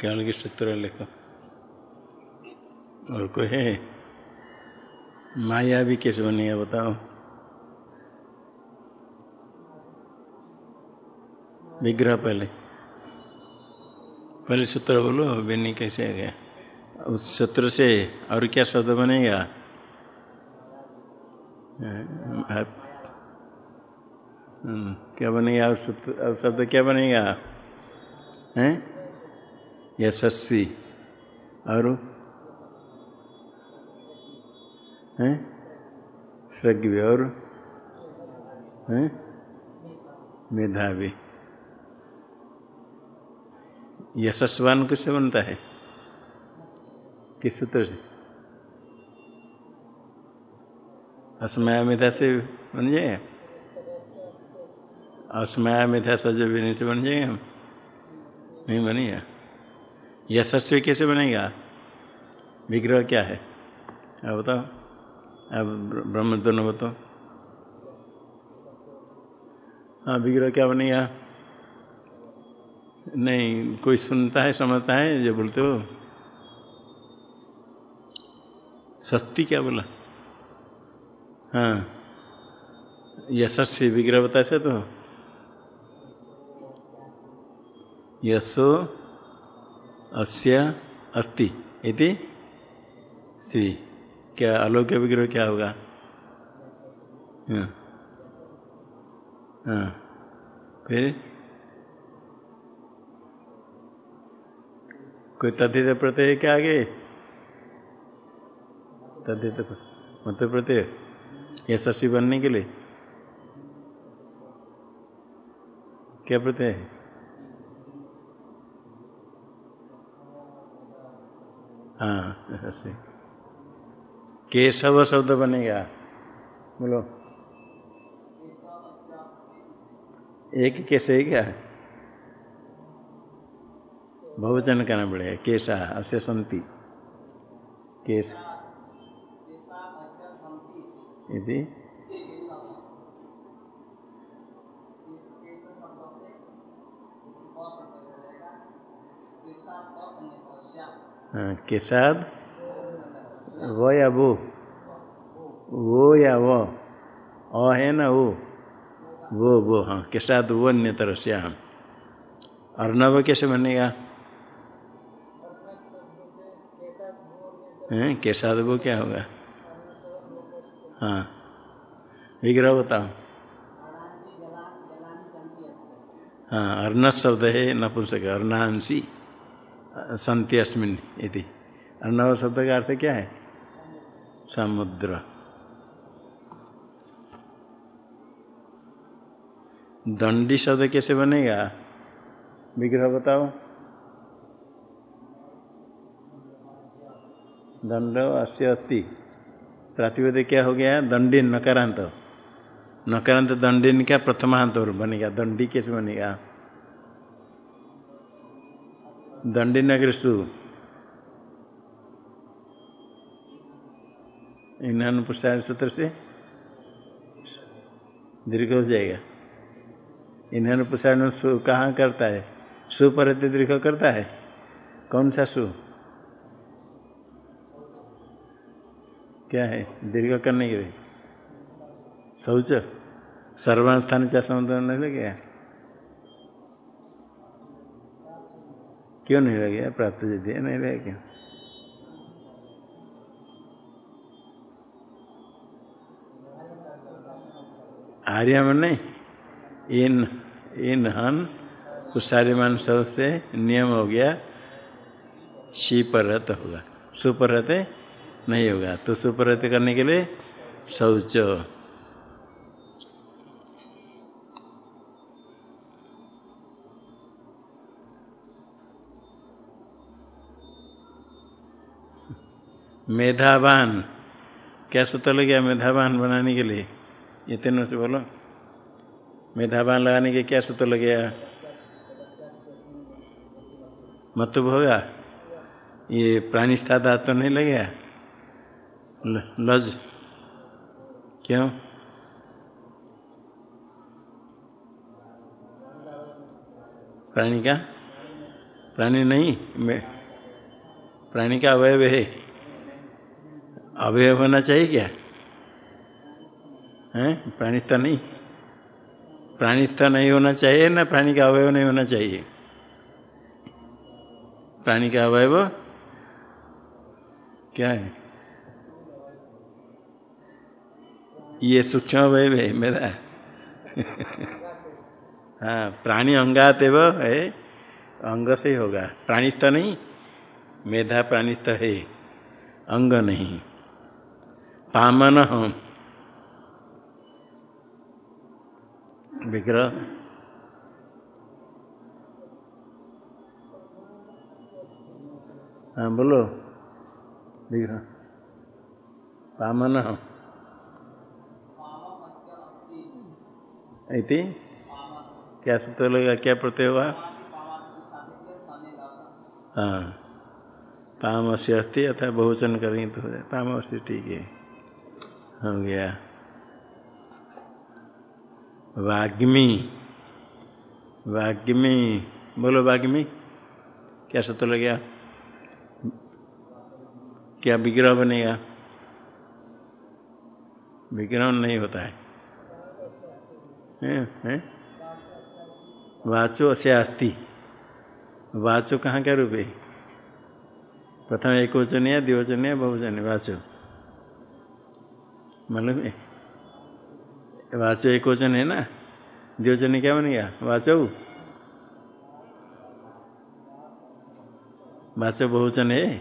कर्ण के सूत्र लिखो और कोई है? माया भी कैसे बनेगा बताओ। विग्रह पहले। पहले सूत्र बोलो, बेनी कैसे आ गया? उस सूत्र से और क्या शब्द बनेगा? क्या बनेगा? और शब्द क्या बनेगा? हैं? यशस्वी। और हैं? सज्ञ और मेधावी। यशस्वान किससे बनता है? किस सूत्र से? असमया मेधा से बन जाएगा? असमया मेधा सजो भी नहीं से बन जाएगा? हम नहीं बनेगा। यशस्वी कैसे बनेगा? विग्रह क्या है? अब बताओ। अब ब्रह्म दोनों बताओ। हाँ विग्रह क्या बनेगा? नहीं, कोई सुनता है, समझता है, जो बोलते हो? सस्ती क्या बोला? हाँ। यशस्वी विग्रह बताते तो? यशो अस्य अस्ति इति श्री क्या अलौक्य विग्रह क्या होगा? हाँ। हाँ। फिर? कोई तद्धित प्रत्यय क्या आगे? तद्धित मत प्रत्यय। यशस्वी बनने के लिए। क्या प्रत्यय है? हाँ केशव शब्द बनेगा। बोलो। एक कैसे है क्या? बहुवचन करना पड़ेगा। केशा अस्य संति केश यदि हाँ केसाद वो या वो। वो या वो। अ है ना वो? वो वो हाँ केसाद वो अन्य तरह से हम अर्णव कैसे बनेगा? हैं केसाद वो क्या होगा? हाँ। विग्रह बताओ। हाँ अर्न शब्द है नपुंसक अर्णांशी संति अस्मिन यदि अर्णव शब्द का अर्थ क्या है? समुद्र। दंडी शब्द कैसे बनेगा? विग्रह बताओ। दंड अस्य अति प्रातिपद क्या हो गया? दंडिन नकारांत। नकारांत दंडिन क्या प्रथमांत बनेगा? दंडी कैसे बनेगा? दंडिन अगर सु इन पुष्टान सूत्र से दीर्घ हो जाएगा इन्हन पुष्टान सु कहाँ करता है सु पर दीर्घ करता है कौन सा सु क्या है दीर्घ करने के लिए शौच सर्वान स्थान क्या नहीं लगे क्यों नहीं लगे? प्राप्त यदि नहीं लगे क्या? आर्य में नहीं। इन इन हन कुशारिमान सबसे नियम हो गया शी पर रहते होगा। सुपर रहते नहीं होगा। तो सुपर करने के लिए शौच मेधावान। क्या सूत्र लग गया मेधावान बनाने के लिए? ये तीनों से बोलो। मेधावान लगाने के क्या सूत्र लग गया मतुब होगा? ये प्राणी स्थादा तो नहीं लगेगा लज। क्यों? प्राणी का? प्राणी नहीं? प्राणी का अवयव है। अवयव होना चाहिए क्या? है? प्राणित्व नहीं। प्राणित्व नहीं होना चाहिए, ना प्राणी का अवयव नहीं होना चाहिए। प्राणी का अवयव क्या है? ये सूक्ष्म अवयव है, मेरा। हाँ प्राणी अंगात एवं है, अंग से होगा। प्राणित नहीं, मेधा प्राणित है, अंग नहीं। पामन विग्रह। हाँ बोलो। विग्रह। पामन इति? क्या सूत्र लगेगा क्या प्रत्यय हुआ? हाँ। पाम से अस्थि अथा बहुवचन करेंगे तो हो जाए। पाम अस्थि ठीक है। हो गया वाग्मी वाग्मी बोलो वाग्मी क्या सूत्र लग गया? क्या विग्रह बनेगा? विग्रह नहीं होता है। हैं हैं? वाचो से अस्थि वाचो कहाँ का रूप है? प्रथम एक वचन या द्विवचन या बहुवचन? है वाचो। है वाचो एक वचन है ना? द्विवचन क्या बनेगा वाचो? वाचो बहुवचन है?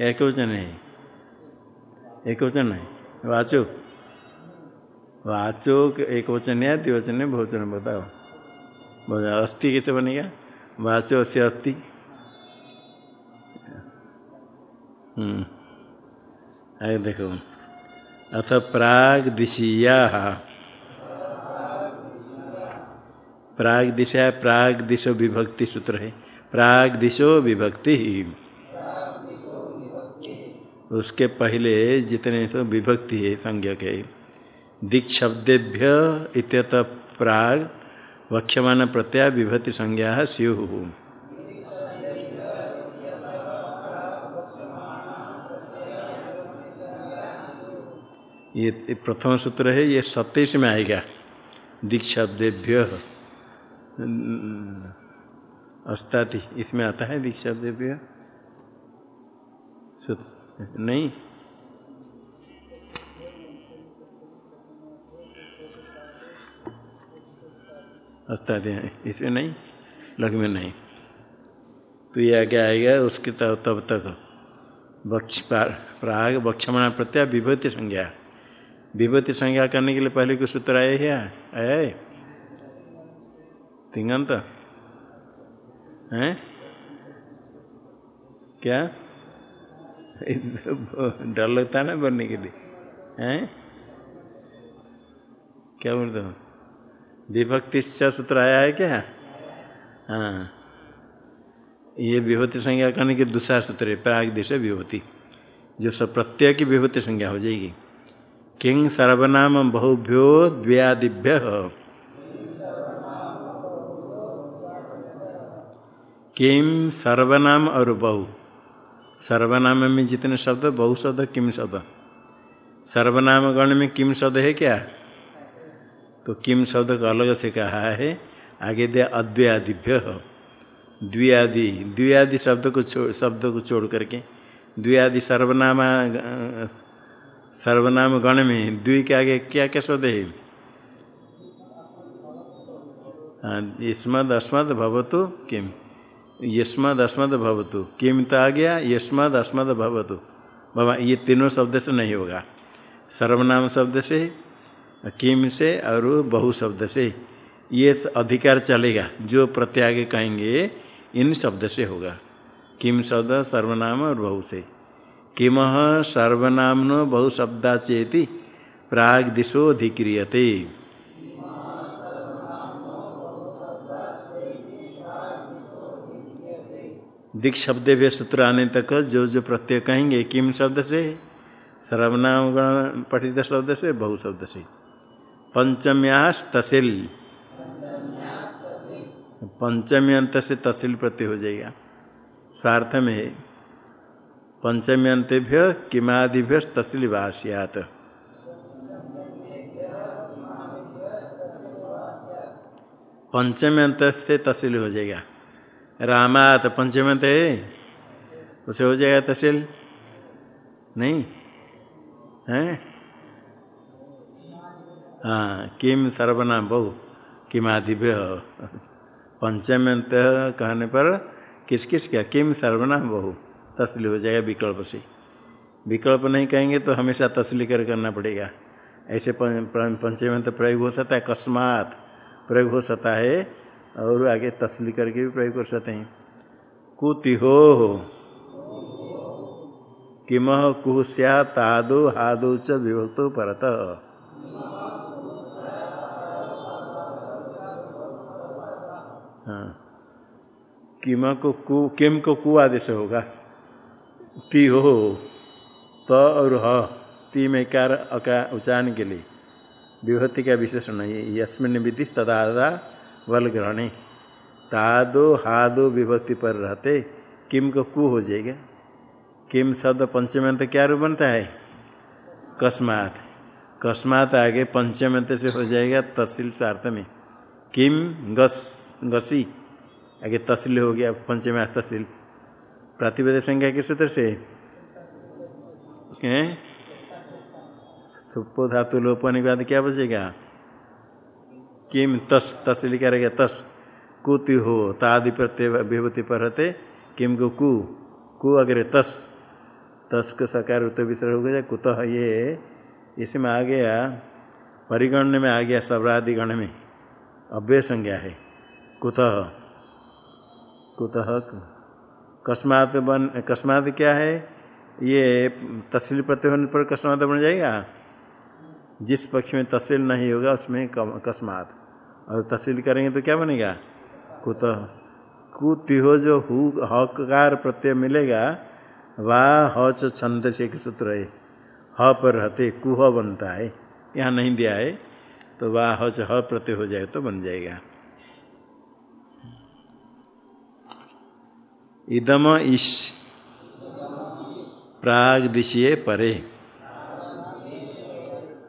एक वचन है। एक वचन है। वाचो? वाचो एक वचन है, द्विवचन है बहुवचन बताओ। अस्थि कैसे बनेगा वाचो से अस्थि। हम्म। आगे देखो। अथ प्राग दिशीया प्राग दिशा प्राग दिशो विभक्ति सूत्र है। प्राग दिशो विभक्ति। उसके पहले जितने तो विभक्ति है संज्ञक है। दिक् शब्देभ्य प्राग वक्ष्यमान प्रत्या विभक्ति संज्ञा स्यु। ये प्रथम सूत्र है, ये सत्ताईस में आएगा। दीक्षाब्देभ्य अस्ताति इसमें आता है दीक्षाब्देभ्य नहीं। अस्ताति इसमें नहीं, लग में नहीं। तो ये आगे आएगा, उसके तब तक। बक्ष प्राग बक्षमणा प्रत्या विभूति संज्ञा। विभूति संज्ञा करने के लिए पहले कुछ सूत्र आए क्या आया है? तिंगंत? हैं? क्या? डर लगता है ना बनने के लिए। हैं? क्या बोलते हो? विभक्ति सूत्र आया है क्या? हाँ। ये विभूति संज्ञा करने के दूसरा सूत्र है, प्राग दिशा विभूति, जो सब प्रत्यय की विभूति संज्ञा हो जाएगी। किंग सर्वनाम बहुभ्यो द्व्यादिभ्य। किम सर्वनाम और बहु। सर्वनाम में जितने शब्द बहु शब्द किम शब्द? सर्वनाम गण में किम शब्द है क्या? तो किम शब्द का अलग से कहा है, आगे दे अद्व्यादिभ्य। द्वियादि द्वियादि शब्द को छोड़ शब्द को छोड़ करके, द्वियादि सर्वनाम सर्वनाम गण में द्वि के आगे क्या क्या शब्द है? हाँ यस्मद अस्मद भवतु किम? यस्मद अस्मद भवतु। किम तो आ गया, यस्मद अस्मद भवतु। बाबा, ये तीनों शब्द से नहीं होगा। सर्वनाम शब्द से, किम से और बहु शब्द से। ये अधिकार चलेगा। जो प्रत्यागे कहेंगे, इन शब्द से होगा। किम शब्द, सर्वनाम और बहु से। किम सर्वनामनो बहु शब्दा चेती प्राग दिशो अधिक्रियते दिक शब्द भी सूत्र आने तक जो जो प्रत्यय कहेंगे, किम शब्द से? सर्वनाम पठित शब्द से, बहु शब्द से। पंचम्यास तसिल। पंचमी अंत से तहसील प्रति हो जाएगा। स्वार्थ में पंचमी अंत्यभ्य किमादिभ्य तहसील वासियात पंचमी अंत से तहसील हो जाएगा। रामात पंचमी अंत है? उसे हो जाएगा तहसील नहीं? है? हाँ किम सर्वनाम बहु, किमादिभ्य। पंचम अंत कहने पर किस किस क्या? किम सर्वनाम बहु? तस्ली हो जाएगा विकल्प से। विकल्प नहीं कहेंगे तो हमेशा तस्ली कर करना पड़ेगा। ऐसे पंचम तो प्रयोग हो सकता है, अकस्मात प्रयोग हो सकता है और आगे तस्ली करके भी प्रयोग कर सकते हैं। कुति हो किम कुहस्या तादो हादो च विभक्तो परत। हाँ। किम को कु, किम को कु आदेश होगा? ती हो त और ह, ती में कार अका उच्चारण के लिए? विभक्ति का विशेषण नहीं, यस्मिन विधि तदादा बल ग्रहणे तादो हादो विभक्ति पर रहते, किम को कु हो जाएगा? किम शब्द पंचमंत क्या रूप बनता है? कस्मात। कस्मात आगे पंचमंत से हो जाएगा तहसील स्वार्थ में। किम गस, गसी। आगे तहसील हो गया पंचम तहसील प्रतिवेद संख्या किस सूत्र से? सुपो धातु लोपने के बाद क्या बचेगा? किम तस तहसील करेगा तस। कुति हो, तादि प्रत्यय विभूति पर रहते। किम को कु? कु अग्रे तस। तस का सकार उत्तर विसर्ग हो गया। कुतः ये, इसमें आ गया परिगण में आ गया सवरादि गण में। अव्यय संज्ञा है। कुतः? कुतः कस्मात बन, कस्मात क्या है? ये तहसील प्रत्यय होने पर कस्मात बन जाएगा? जिस पक्ष में तहसील नहीं होगा, उसमें कस्मात। और तहसील करेंगे तो क्या बनेगा? कुतः कुतिहो जो हु, हकार प्रत्यय मिलेगा। वाह हच छंद से एक सूत्र है। ह पर रहते, कुह बनता है। यहाँ नहीं दिया है। तो वाह हच ह प्रत्यय हो जाए तो बन जाएगा। इदम इस प्राग दिशीय परे।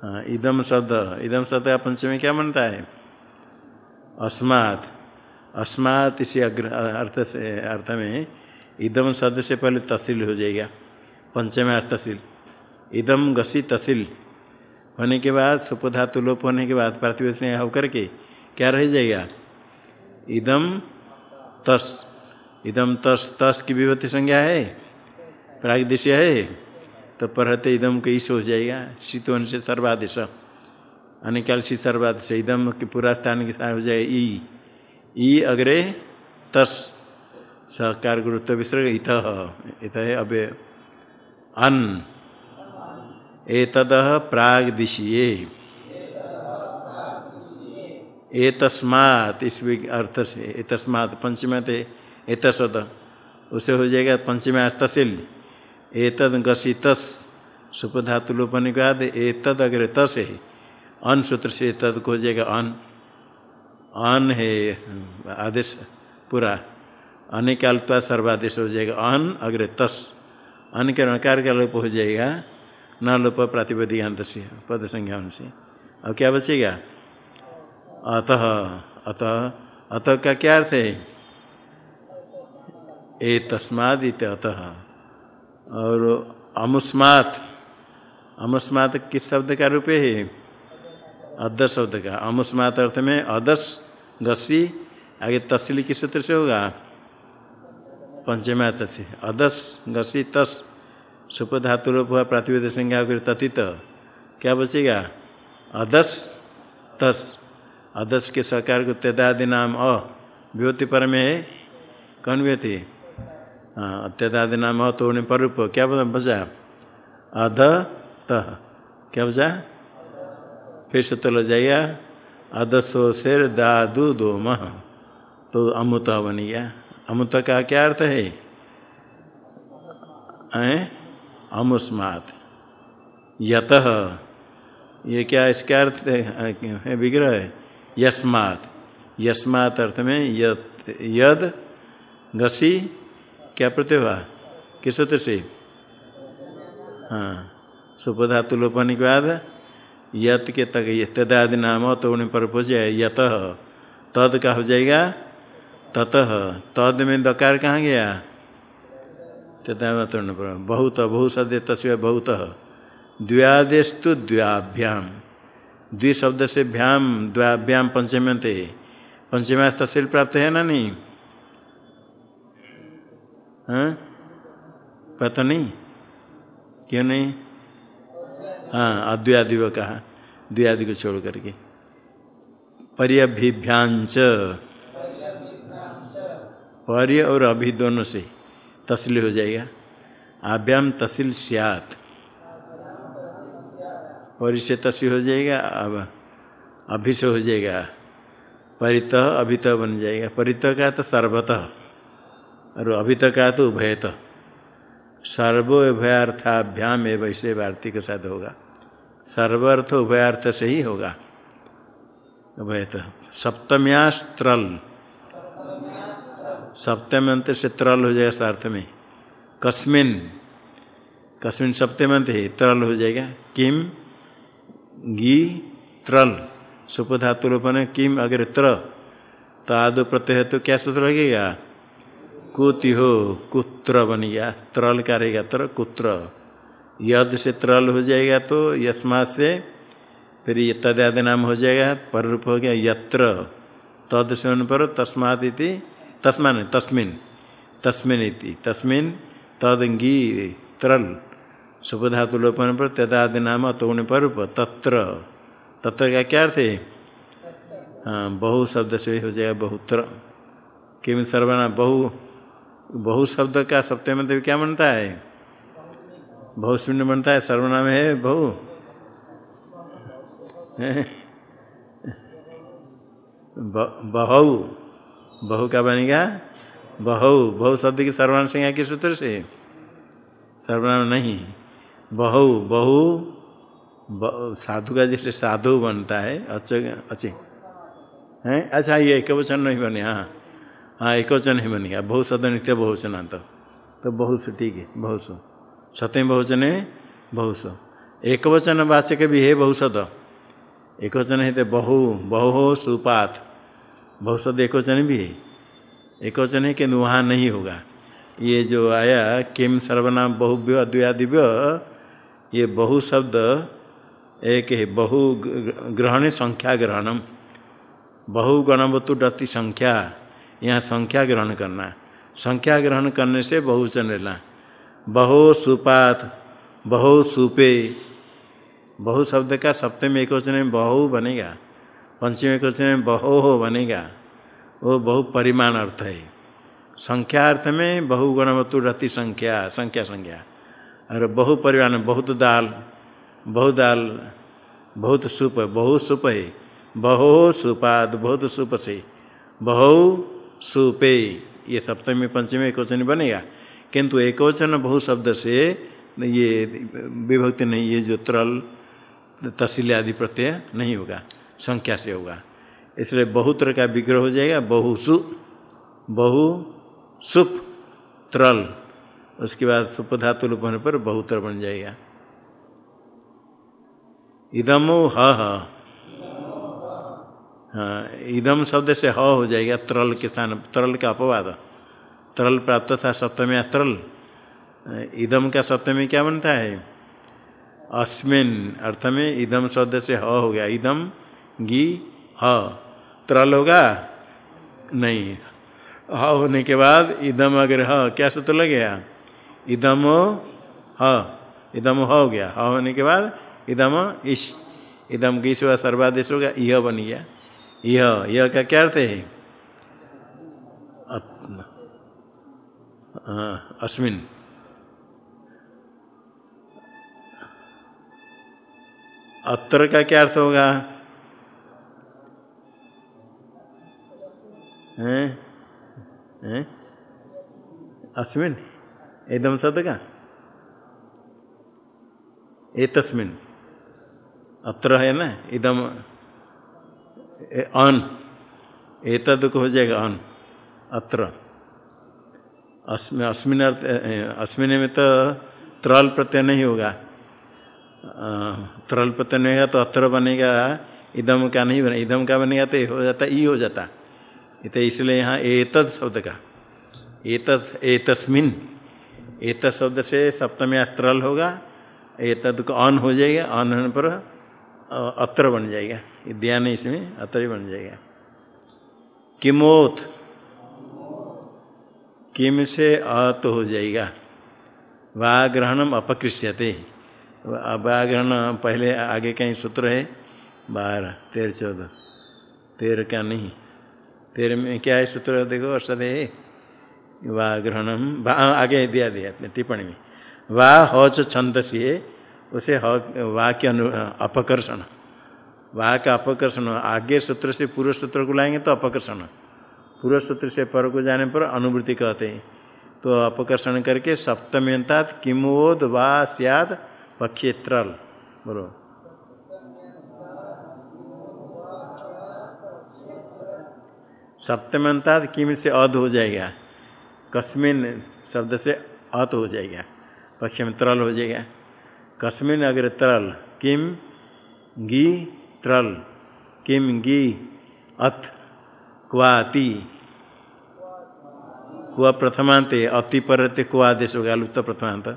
हाँ इदम शब्द। इदम शब्द का पंचमी क्या बनता है? अस्मात्। अस्मात् इसी अग्र अर्थ से अर्थ में इदम शब्द से पहले तहसील हो जाएगा। पंचम तहसील। इदम गसी तहसील। होने के बाद, सुपधातु लोप होने के बाद पार्थिव होकर के क्या रह जाएगा? इदम तस इदम तस तस की विभूति संज्ञा है? प्रागदेशीय है? तो परहते इदम को ईश हो जाएगा। शीतवन से सर्वादेश। अनिकाल सी सर्वादेश। इदम के पूरा स्थान के साथ हो जाए ई। ई अग्रे तस। सहकार गुरुत्व विसर्ग इत। इत है अव्य अन। एतद प्राग दिशीय एतस्मात् इस अर्थ से। एतस्मात् पंचमते एतद उसे हो जाएगा पंचमी तहसील एतद गसी तस सुपधातु लोपने के बाद एतद अग्र तस है। अन सूत्र से तद को हो जाएगा अन। अन है आदेश पूरा। अनिकालत्वा सर्वादेश हो जाएगा अन अग्र तस। अन के नकार का लोप हो जाएगा। न लोप प्रातिपदिकांत से पद संज्ञा से अब क्या बचेगा? अतः अतः अतः का क्या अर्थ है? ए तस्माद अतः। और अमुस्मात अमुस्मात किस शब्द का रूप है अद शब्द का। अमुस्मात अर्थ में अदस गसी आगे तस्ली किस सूत्र से होगा? पंचमात से। अदस गसी तस सुप धातु रूप हुआ प्रातिवेद संज्ञा फिर तथित। क्या बचेगा? अदस तस। अदस के सकार को तेदादि नाम अ। व्योति पर में कौन व्योति? तेदादि नाम तो होने पर रूप क्या बजा अध तह क्या बजा फिर से तो जाइए अदसो शेर दादू दो मह तो अमुत बन गया अमुत का क्या अर्थ है अमुस्मात यत ये क्या इसका अर्थ है विग्रह है यस्मात यस्मात अर्थ में यद घसी क्या प्रत्यय हुआ किस सूत्र से? हाँ सुपधातु लोपने के बाद यत के तक तदादि नाम तो उन्हें पर पूछे यत तद का हो जाएगा? ततः तद में दकार कहाँ गया? तदावतरण पर। बहुत बहुत सद्य तस्वीर, बहुत द्व्यादेस्तु द्व्याभ्याम द्वि शब्द से भ्याम द्व्याभ्याम पंचम्या तस्वीर प्राप्त है ना नहीं? हाँ? पता नहीं? क्यों नहीं? हाँ अद्व्यादि वो कहा। द्व्यादि को छोड़ करके। पर्यभिभ्यांच पर्य और अभि दोनों से तस्ली हो जाएगा। आभ्याम तसिल सियात। परि से तसी हो जाएगा, अब अभि से हो जाएगा। परित अभित बन जाएगा। परित का तो सर्वतः। और अभी तक का तो उभयत सर्वो उभयार्थाभ्याम एवं वैसे वार्तिक के साथ होगा। सर्वर्थ उभयार्थ से ही होगा। उभयत सप्तम्यास्त्रल। सप्तम अंत से तरल हो जाएगा सार्थ में। कस्मिन। कस्मिन सप्तम अंत है, तरल हो जाएगा। किम गी, त्रल। सुपधातुलोपन किम अगर त्र तो आदो प्रत्यय तो क्या सूत्र लगेगा? कुति हो कुत्र बन गया त्रल का रहेगा त्र कुत्र। यद से त्रल हो जाएगा तो यस्मात से, फिर ये तदादि नाम हो जाएगा पर रूप हो गया यत्र। तद से पर तस्मात इति तस्मान तस्मिन। तस्मिन इति, तस्मिन तदंगी त्रल। सुपधातु लोपन पर तदादि नाम तो पर रूप, तत्र। तत्र का क्या अर्थ है? हाँ बहु शब्द से हो जाएगा बहुत्र। किम सर्वना बहु बहु शब्द का सप्तम में क्या बनता है? बहु शून्य बनता है, सर्वनाम है बहु। बहु। बहु का बनेगा? बहु। बहु शब्द की सर्वनाम संज्ञा के सूत्र से? सर्वनाम नहीं। बहु बहु साधु का जैसे साधु बनता है, अच्छे अच्छे। हैं? अच्छा ये एक वचन नहीं बने हाँ। हाँ एक वचन नहीं बनेगा बहुत शब्द नित्य बहुवचना तो तो बहुत ठीक है, बहुत सौ। सत्यम बहुवचन है, बहुत सौ। एक वचन वाचक भी है बहुशद एक वचन है तो बहु बहु सुपात। बहुशद एक वचन भी है। एक वचन है कि वहाँ नहीं होगा। ये जो आया, किम सर्वनाम बहुव्य अद्वयादिव्य ये बहु शब्द एक है, बहु ग्रहण संख्या ग्रहणम। बहु गणवतु डति संख्या। यहाँ संख्या ग्रहण करना संख्या ग्रहण करने से बहुवचन लेना बहु सुपात, बहु सुपे। बहु शब्द का सप्तम एक वचन में बहु बनेगा। पंचम एक वचन में बहु हो बनेगा। वो बहु परिमाण अर्थ है। संख्या अर्थ में बहुगुणवतु रति संख्या संख्या संख्या। और बहु परिमाण, बहुत दाल बहु दाल, बहुत सुप, बहु सुप है। बहु सुपाद बहुत सुप से। बहु सुपे, ये सप्तमी, पंचमी एक वचन बनेगा। किंतु एक वचन बहु शब्द से ये विभक्ति नहीं, ये जो तरल, तहसील आदि प्रत्यय नहीं होगा, संख्या से होगा। इसलिए बहुत्र का विग्रह हो जाएगा बहुसु बहु सुप, त्रल। उसके बाद सुप धातु होने पर बहुत्र बन जाएगा। इदमो ह। हाँ इदम शब्द से ह हो जाएगा तरल के स्थान, तरल का अपवाद। तरल प्राप्त था सप्तमी तरल इदम का सप्तमी क्या बनता है? अस्मिन अर्थ में इदम शब्द से ह हो गया। इदम, गी, ह। तरल होगा? नहीं। ह होने के बाद इदम अगर ह, क्या सूत्र लग गया इदम, ह। इदम ह गया। ह होने के बाद इदम, इश। इदम की सर्वादेश होगा यह बन गया। यह यह का क्या अर्थ है? अस्मिन। अत्र का क्या अर्थ होगा? हैं? हैं? अस्मिन? एकदम सद का? ए तस्मिन अत्र है ना? इदम अन। एतद को हो जाएगा अन। अत्र। अस्मिन अस्मिन में तो त्रल प्रत्यय नहीं होगा। त्रल प्रत्यय नहीं होगा तो अत्र बनेगा, इदम का नहीं बने, इदम का बनेगा तो हो जाता, ई हो जाता। तो इसलिए यहाँ एतद शब्द का। एतद एतस्मिन एतद शब्द से सप्तमी त्रल होगा एतद को अन हो जाएगा, अन होने पर अत्र बन जाएगा। दिया नहीं इसमें, अत्र ही बन जाएगा। किमोथ किम से अत हो जाएगा। वाग्रहणम अपकृष्यते। व्याग्रहण पहले आगे कहीं सूत्र है, बारह, तेरह, चौदह। तेरह क्या नहीं? तेरह में क्या है सूत्र? देखो है। वाग्रहणम आगे दिया दिया, अपने टिप्पणी में। वाह हौच छंद से उसे के अनु, अपकर्षण। वाह का अपकर्षण आगे सूत्र से पूर्व सूत्र को लाएँगे तो अपकर्षण पूर्व सूत्र से पर को जाने पर अनुवृत्ति कहते हैं। तो अपकर्षण करके सप्तम्यता किमोद वा सियाद पक्षेत्रल। बोलो। सप्तमंता किम से अध हो जाएगा। कस्मिन शब्द से अत हो जाएगा। पक्ष में तरल हो जाएगा। कस्मिन अगर तरल किम, गी त्रल किम गी अथ क्वाति क्व प्रथमांत अति परते क्व आदेश होगा लुप्त प्रथमांत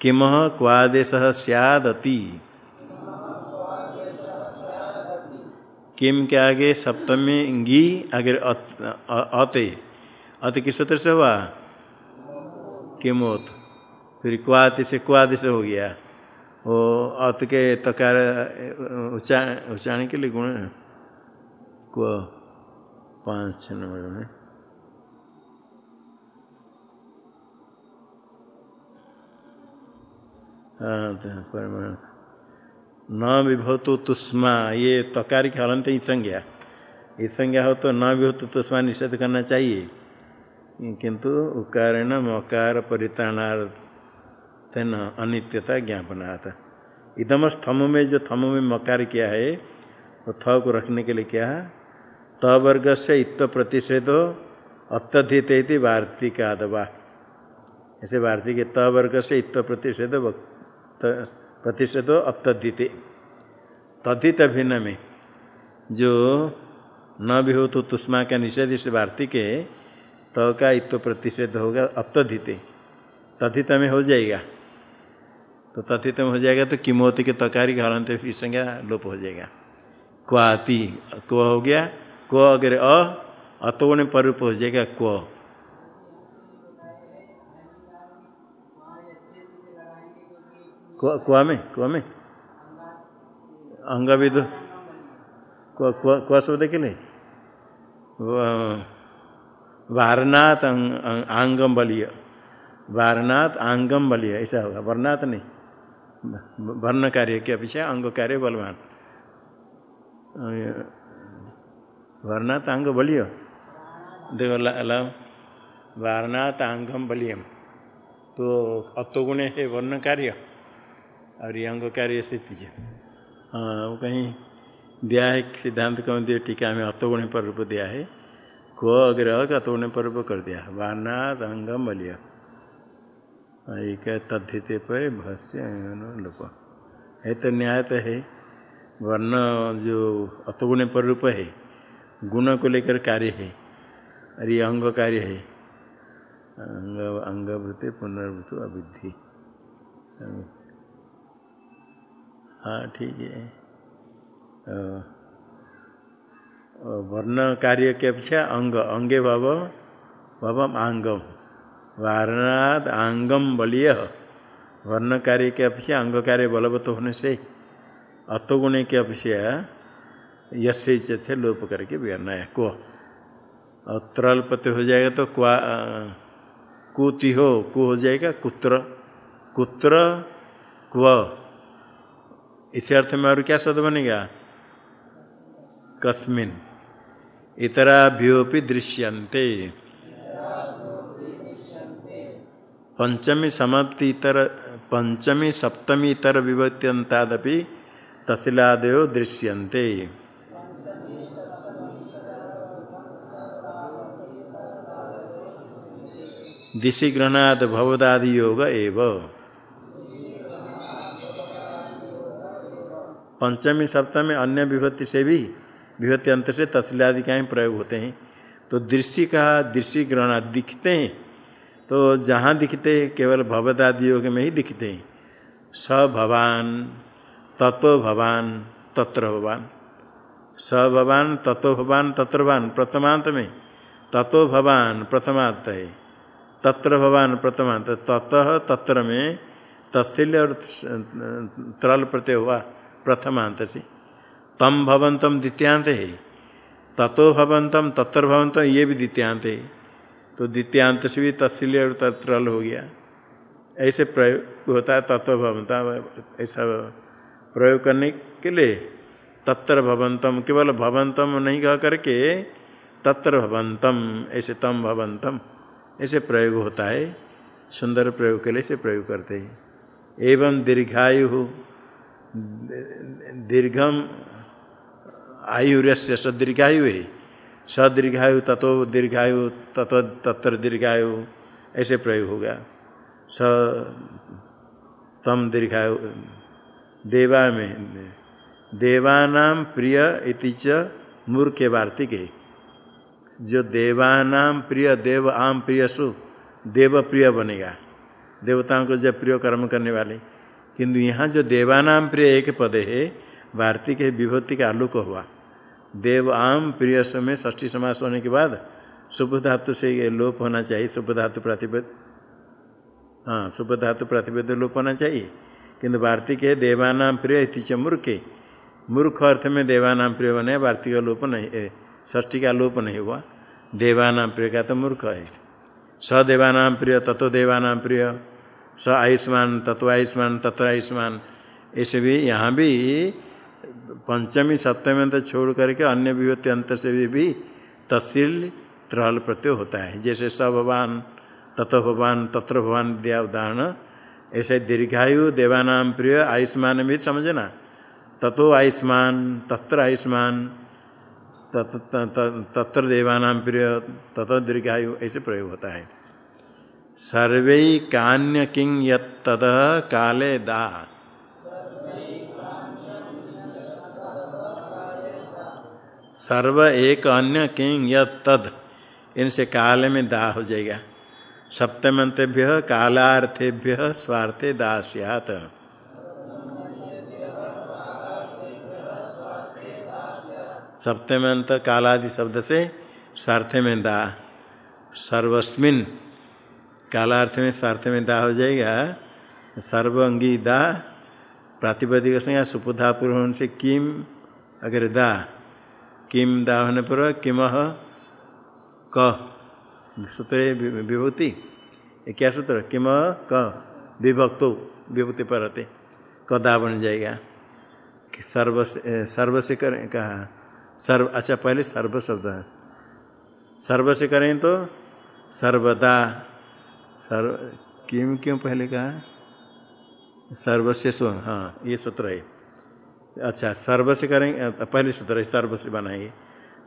किम क्वादेश सियादति किम के आगे सप्तमी गी आगे अते अत किस सूत्र से हुआ किमोत फिर क्वाति से क्वादि से हो गया वो अत के तकार उच्चारण के लिए गुण क्व पाँच नंबर में। न विभवतु तुष्मा, ये तकार के हलंत ही संज्ञा। ये संज्ञा हो तो न विभवतु तुष्मा निषेध करना चाहिए। किंतु उकारेण मकार परिताणार्थ न अनित्यता ज्ञापनाथ इदम स्तंभ में जो थम में मकार किया है, वो थ को रखने के लिए क्या है। त वर्ग से इत प्रतिषेधो अत्यधित वार्तिक आदवा ऐसे वार्तिक त वर्ग से इत प्रतिषेध प्रतिषेध अत्यधित। तद्धित भिन्न में जो न भी हो तो तुष्मा का निषेध इस के त का इत प्रतिषेध होगा अत्यधित। तथित में हो जाएगा। तो तथित में हो जाएगा तो किमोति के तकारी हलंत फिर संज्ञा लोप हो जाएगा। क्वाति क्व हो गया। क्व अगर अ, अतो ने परूप हो जाएगा क्व। कुआ में कुआ में। अंग विदु कुआ शब्द के लिए। वारनाथ आंगम बलिय। वारनाथ आंगम बलिय, ऐसा होगा। वर्नाथ नहीं। वर्ण कार्य के अपेक्षा अंग कार्य बलवान। वर्णात अंग बलिय। देखो वारनाथ आंगम बलियम। तो अतोगुण है वर्ण कार्य और ये अंग कार्य से पीछे। हाँ वो कहीं दिया है, सिद्धांत कौन दिया, टीका में अतोगुण पर रूप दिया है। को अगर अतोगुण पर रूप कर दिया। वारनाथ अंगम बलिय। एक तद्धित पर भस्य लोप है तो न्याय तो है वर्ण जो अतगुण पर रूप है, गुण को लेकर कार्य है, और ये अंग कार्य है, अंग, अंगवृत्ति, पुनर्वृत्ति अविधि हाँ ठीक है। वर्ण कार्य के अपेक्षा अंग, अंगे भव, भवम आंगम। वारणाद आंगम बलिय। वर्ण कार्य के अपेक्षा अंग कार्य बलवत होने से अतोगुण के अपेक्षा यसे से लोप करके बिगड़ना है को और त्रल हो जाएगा तो क्वा कुति हो, कु हो जाएगा, कुत्र। कुत्र, क्व? इसी अर्थ में और क्या शब्द बनेगा? कस्मिन। इतराभ्योपि दृश्यन्ते। पंचमी समाप्ति इतर पंचमी सप्तमी इतर विभक्त्यंतादपि तसिलादयो दृश्यन्ते। दिशि ग्रहणाद भवदादि योग एव। पंचमी, सप्तमी अन्य विभक्ति से भी विभक्ति अंत से तस्लादि का ही प्रयोग होते हैं। तो दृश्य का दृश्य ग्रहण दिखते हैं। तो जहाँ दिखते केवल भवदादि योग में ही दिखते हैं। स भवान तत्व भवान तत्र भवान स भवान तत्व भवान तत्रवान, प्रथमांत में। तत्व भवान प्रथमांत है। तत्र भवान प्रथमांत। ततः, तत्र में तत्शील और तरल प्रत्यय हुआ, प्रथमांत से। तम भवंतम द्वितीयांत है। ततो भवंतम, तत्र भवंतम, ये भी द्वितीयांत है। तो द्वितीयांत से भी तत्शील और तत्ल हो गया। ऐसे प्रयोग होता है तत्व भवंता ऐसा प्रयोग करने के लिए तत्र भवंतम केवल भवंतम नहीं कह करके तत्र भवंतम ऐसे तम भवंतम, ऐसे प्रयोग होता है। सुंदर प्रयोग के लिए से प्रयोग करते हैं। एवं दीर्घायु, दीर्घम आयुर्य सदीर्घायु है। सदीर्घायु तत्व दीर्घायु तत्व तत्र दीर्घायु, ऐसे प्रयोग होगा स तम दीर्घायु, देवा में, देवानाम प्रिय इति च मूर्ख वार्तिक है जो देवानाम प्रिय, देव आम प्रिय सु, देव प्रिय बनेगा। देवताओं को जब प्रिय कर्म करने वाले। किंतु यहाँ जो देवानाम प्रिय एक पद है वार्तिक है विभूति का आलोक हुआ। देव आम प्रिय में ष्ठी समास होने के बाद शुभ धातु से ये लोप होना चाहिए, शुभ धातु प्रतिपद हाँ शुभ धातु प्रतिपद लोप होना चाहिए। किंतु वार्तिक है, देवानाम प्रिय इतिच मूर्ख। मूर्ख अर्थ में देवानाम प्रिय बने, वार्तिक का लोप नहीं ष्ठी का लोप नहीं हुआ। देवानाम प्रिय का तो मूर्ख है। सदेवानाम प्रिय तत्व देवानाम प्रिय। स आयुष्मान तत्व आयुष्मान तत्व आयुष्मान। ऐसे भी, यहाँ भी पंचमी सप्तमी अंत छोड़ करके अन्य विभूति अंत से भी, भी तहसील त्रहल प्रत्यय होता है। जैसे स भगवान तत्व भगवान तत्र भगवान दिया उदाहरण। ऐसे दीर्घायु देवानाम प्रिय आयुष्मान भी समझना। तत्व आयुष्मान तत्र आयुष्मान तत्र देवानाम प्रिय तत्व दीर्घायु ऐसे प्रयोग होता है। सर्वे कान्य किंग यद काले दा सर्व एक अन्य किंग यद तद। इनसे काल में दा हो जाएगा। सप्तमंतेभ्य कालार्थेभ्य स्वार्थे दास्यात सप्तमंत कालादि शब्द से स्वार्थ में दा। सर्वस्मिन कालार्थ में स्वार्थ में दा हो जाएगा। सर्वंगी दा। प्रातिपदिक संज्ञा सुपुधा पूर्व से किम अगर दा। किम दाहन पर किम क। सूत्र विभूति। क्या सूत्र? किम क। विभक्तो, विभूति पर रहते कदा बन जाएगा। सर्व सर्व से करें कहा? सर्व अच्छा पहले सर्व शब्द है। सर्व से करें तो सर्वदा, सर्व किम क्यों पहले कहा? सर्व से सो हाँ ये सूत्र है। अच्छा सर्व से करेंगे पहले सूत्र सर्व से बनाएँगे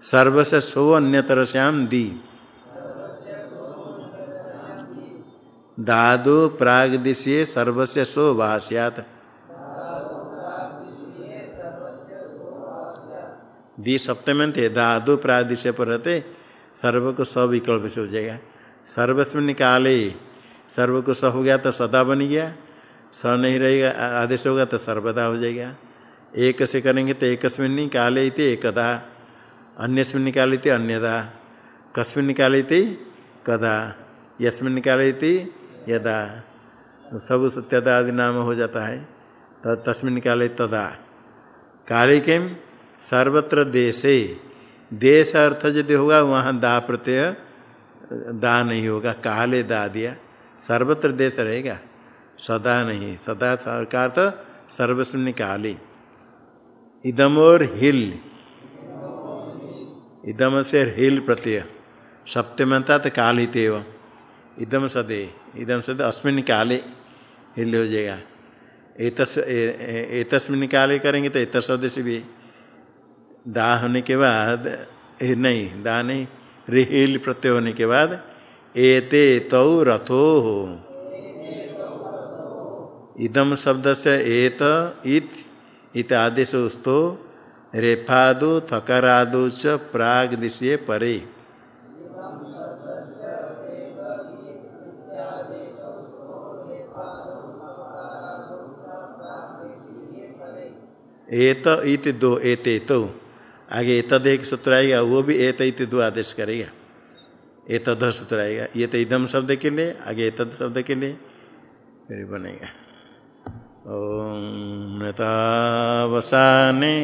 सर्व से सो अन्यतर श्याम दी। दादो प्राग दिशे सर्वस्य सो भाष्यात दी सप्तमंत थे, दादो प्राग दिशे पर रहते सर्व को सविकल्प से हो जाएगा। सर्वस्व निकाले सर्व को स हो गया तो सदा बन गया, स नहीं रहेगा आदेश होगा तो सर्वदा हो जाएगा। एक से करेंगे तो एकस्मिन काले इति एकदा, अन्यस्मिन निकाले थे अन्यदा, कस्मिन निकाले थे कदा, यस्मिन निकाले थे यदा। सब सत्यदा आदि नाम हो जाता है तो तस्मिन निकाले तदा। काले के? सर्वत्र देशे। देश अर्थ यदि होगा, वहाँ दा प्रत्यय, दा नहीं होगा, काले दा दिया। सर्वत्र देश रहेगा, सदा नहीं, सदा सरकार तो सर्वस्व काली इदम और हिल। इदम से हिल प्रत्यय। सप्तमता तो काल ही तेव इदम सदे इदम सदे अस्मिन काले हिल हो जाएगा। एतस्मिन काले करेंगे तो एत शब्द से भी दा होने के बाद नहीं दा नहीं रिहिल प्रत्यय होने के बाद, एते तौ रथो। हो इदम शब्द से एत, इत इत आदेश उस्तो रेफादो थकारादो च प्राग दिशे परे। एत इत दो, एते तो। आगे एतद एक सूत्र आएगा, वो भी एत इत दो आदेश करेगा। एतद सूत्र आएगा। ये तो इदम शब्द के लिए, आगे एतद शब्द के लिए, फिर बनेगा। ओम नतावसाने